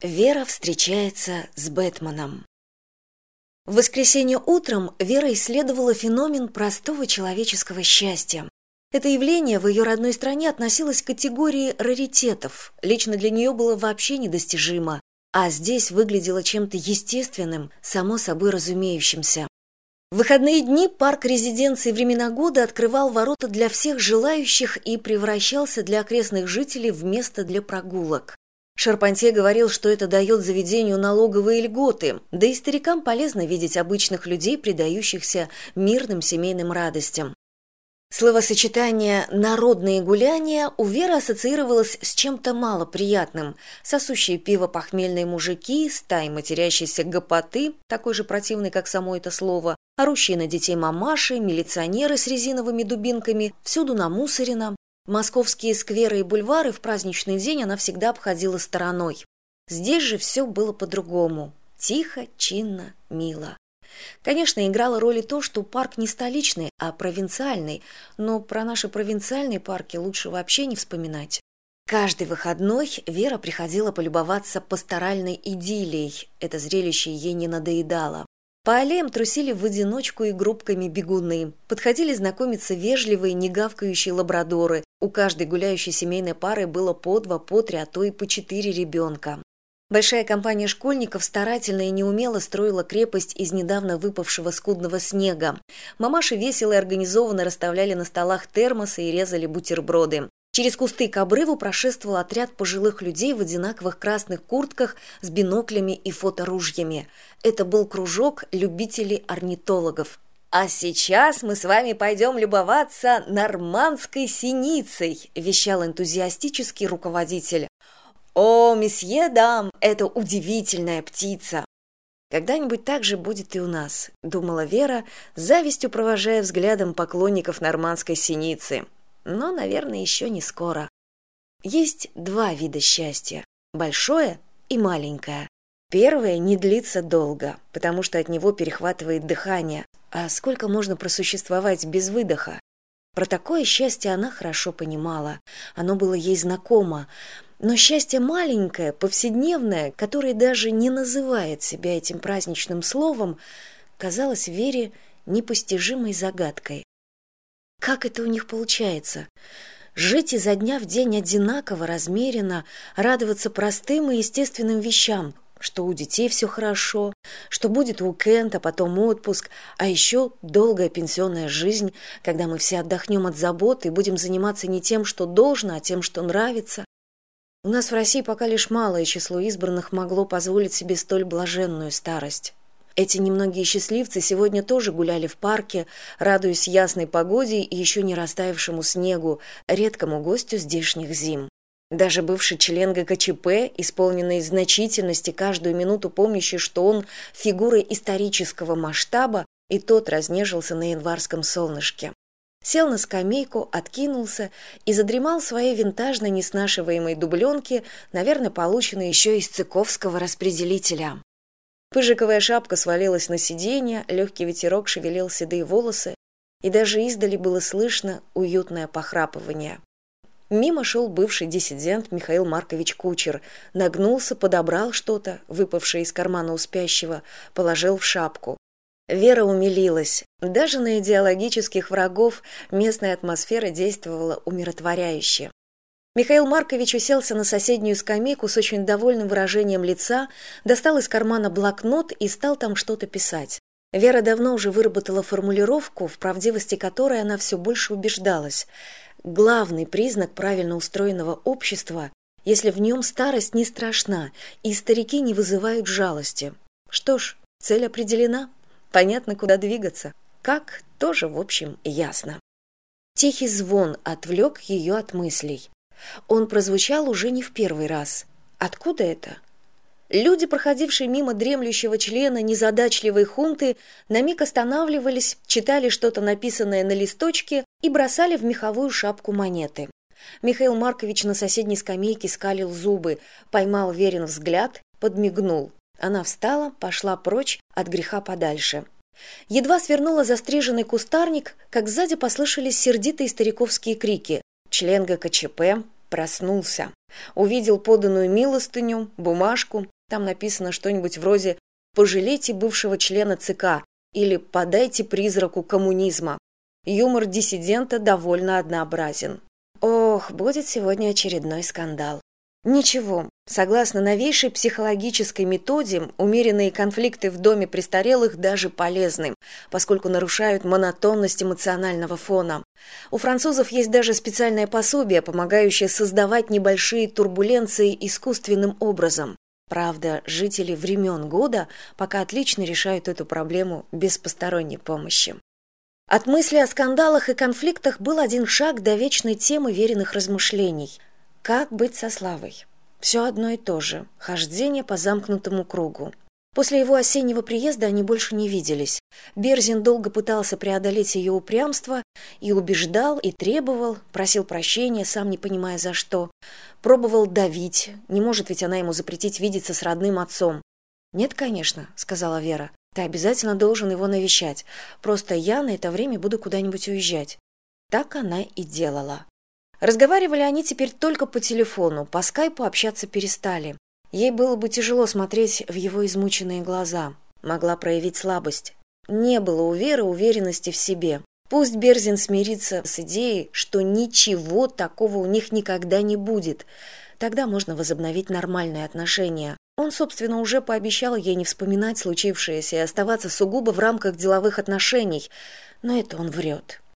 Вера встречается с Бэтменом. В воскресенье утром Вера исследовала феномен простого человеческого счастья. Это явление в ее родной стране относилось к категории раритетов, лично для нее было вообще недостижимо, а здесь выглядело чем-то естественным, само собой разумеющимся. В выходные дни парк резиденции времена года открывал ворота для всех желающих и превращался для окрестных жителей в место для прогулок. Шарпантье говорил, что это дает заведению налоговые льготы, да и старикам полезно видеть обычных людей, предающихся мирным семейным радостям. Словосочетание «народные гуляния» у Веры ассоциировалось с чем-то малоприятным. Сосущие пиво похмельные мужики, стаи матерящиеся гопоты, такой же противный, как само это слово, орущие на детей мамаши, милиционеры с резиновыми дубинками, всюду намусорено, Московские скверы и бульвары в праздничный день она всегда обходила стороной. Здесь же все было по-другому. Тихо, чинно, мило. Конечно, играло роль и то, что парк не столичный, а провинциальный, но про наши провинциальные парки лучше вообще не вспоминать. Каждый выходной Вера приходила полюбоваться пасторальной идиллией. Это зрелище ей не надоедало. По аллеям трусили в одиночку и группками бегуны. Подходили знакомиться вежливые, негавкающие лабрадоры. У каждой гуляющей семейной пары было по два, по три, а то и по четыре ребенка. Большая компания школьников старательно и неумело строила крепость из недавно выпавшего скудного снега. Мамаши весело и организованно расставляли на столах термосы и резали бутерброды. Через кусты к обрыву прошествовал отряд пожилых людей в одинаковых красных куртках с биноклями и фоторужьями. Это был кружок любителей орнитологов. «А сейчас мы с вами пойдем любоваться нормандской синицей», – вещал энтузиастический руководитель. «О, месье дам, это удивительная птица!» «Когда-нибудь так же будет и у нас», – думала Вера, завистью провожая взглядом поклонников нормандской синицы – но, наверное, еще не скоро. Есть два вида счастья – большое и маленькое. Первое не длится долго, потому что от него перехватывает дыхание. А сколько можно просуществовать без выдоха? Про такое счастье она хорошо понимала. Оно было ей знакомо. Но счастье маленькое, повседневное, которое даже не называет себя этим праздничным словом, казалось Вере непостижимой загадкой. Как это у них получается? Жить изо дня в день одинаково, размеренно, радоваться простым и естественным вещам, что у детей все хорошо, что будет уикенд, а потом отпуск, а еще долгая пенсионная жизнь, когда мы все отдохнем от забот и будем заниматься не тем, что должно, а тем, что нравится. У нас в России пока лишь малое число избранных могло позволить себе столь блаженную старость. Эти немногие счастливцы сегодня тоже гуляли в парке, радуясь ясной погоде и еще не растаявшему снегу, редкому гостю здешних зим. Даже бывший член ГКЧП, исполненный значительности, каждую минуту помнящий, что он фигура исторического масштаба, и тот разнежился на январском солнышке. Сел на скамейку, откинулся и задремал своей винтажной неснашиваемой дубленке, наверное, полученной еще из цыковского распределителя. Пыжиковая шапка свалилась на сиденье, легкий ветерок шевелил седые волосы, и даже издали было слышно уютное похрапывание. Мимо шел бывший диссидент Михаил Маркович Кучер, нагнулся, подобрал что-то, выпавшее из кармана у спящего, положил в шапку. Вера умилилась. Даже на идеологических врагов местная атмосфера действовала умиротворяюще михаил маркович уселся на соседнюю скамейку с очень довольным выражением лица достал из кармана блокнот и стал там что то писать. Вера давно уже выработала формулировку в правдивости которой она все больше убеждалась. Главный признак правильно устроенного общества если в нем старость не страшна и старики не вызывают жалости что ж цель определена. Понятно куда двигаться. Как тоже в общем ясно. Тихий звон отвлек ее от мыслей он прозвучал уже не в первый раз. Откуда это? Люди проходившие мимо дремлющего члена незадачливой хунты на миг останавливались читали что то написанное на листочке и бросали в меховую шапку монеты. Михаил маркович на соседней скамейке скалил зубы поймал верен взгляд подмигнул. Она встала пошла прочь от греха подальше. Едва свернула застриженный кустарник как сзади послышались сердитые стариковские крики член гкчп проснулся. Увидел поданную милостыню бумажку там написано что нибудь вроде пожалейте бывшего члена цк или подайте призраку коммунизма юмор диссидента довольно однообразен. Ох будет сегодня очередной скандал ничего. Согласно новейшей психологической методе умеренные конфликты в доме престарелых даже полезны поскольку нарушают монотонность эмоционального фона. У французов есть даже специальное пособие помогающее создавать небольшие турбуленции искусственным образом. Правда жители времен года пока отлично решают эту проблему без посторонней помощи. От мысли о скандалах и конфликтах был один шаг до вечной темы веренных размышлений как быть со славой? Все одно и то же. Хождение по замкнутому кругу. После его осеннего приезда они больше не виделись. Берзин долго пытался преодолеть ее упрямство и убеждал и требовал просил прощения сам не понимая за что. Пробовал давить. Не может ведь она ему запретить видеться с родным отцом. Нет конечно сказала вера. Ты обязательно должен его навещать. Просто я на это время буду куда нибудь уезжать так она и делала разговаривали они теперь только по телефону по скайпу общаться перестали. Ей было бы тяжело смотреть в его измученные глаза. Могла проявить слабость. Не было у веры уверенности в себе. Пусть берзин смирится с идеей что ничего такого у них никогда не будет. Тогда можно возобновить нормальные отношения. Он собственно уже пообещал ей не вспоминать случившееся и оставаться сугубо в рамках деловых отношений. Но это он врет